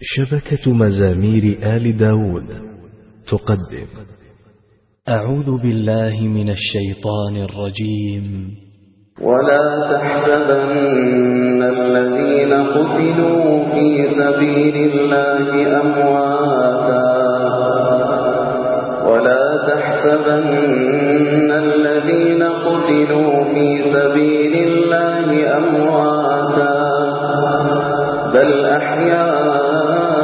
شبكة مزامير آل داود. تقدم. أعوذ بالله من الشيطان الرجيم. ولا تحسبن الذين قتلوا في سبيل الله أمواتا. ولا تحسبن الذين قتلوا في سبيل الله أمواتا. بل أحيانا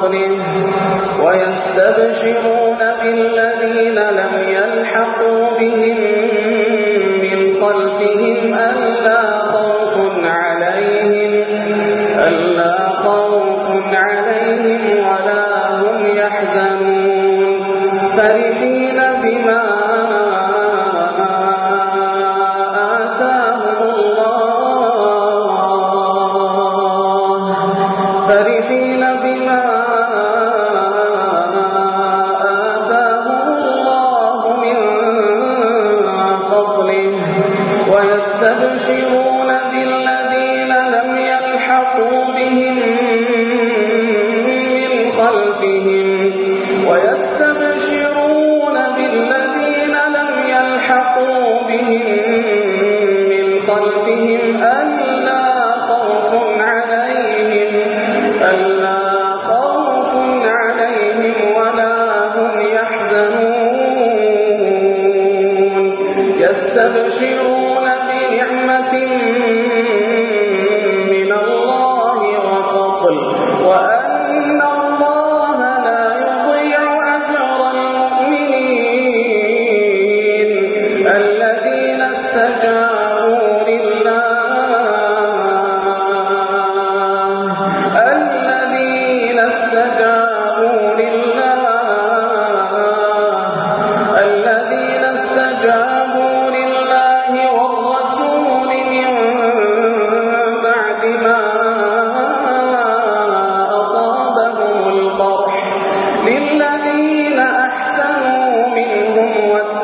فضله ويستبشرون بالذين لم يلحقوا بهم من خلفهم ألا نشر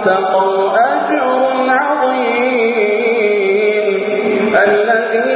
واتقوا أجر عظيم. الذين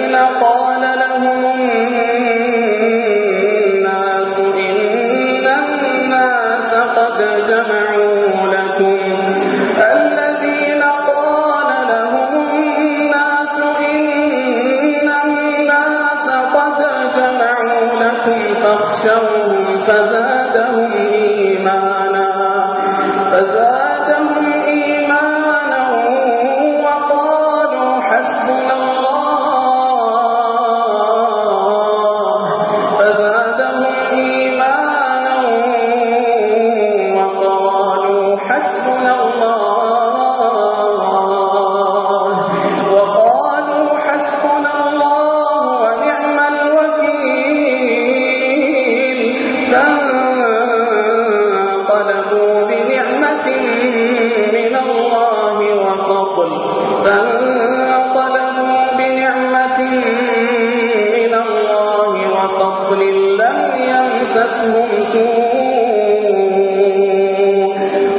مسهم سوء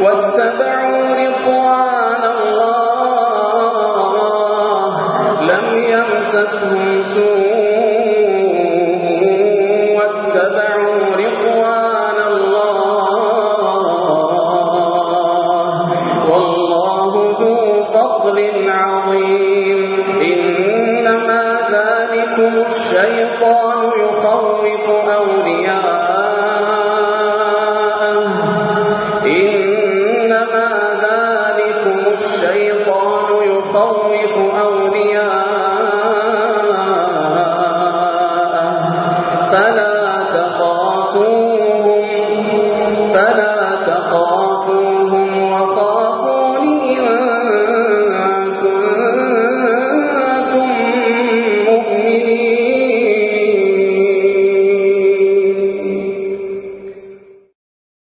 واتبعوا رضوان الله لم يمسسهم سوء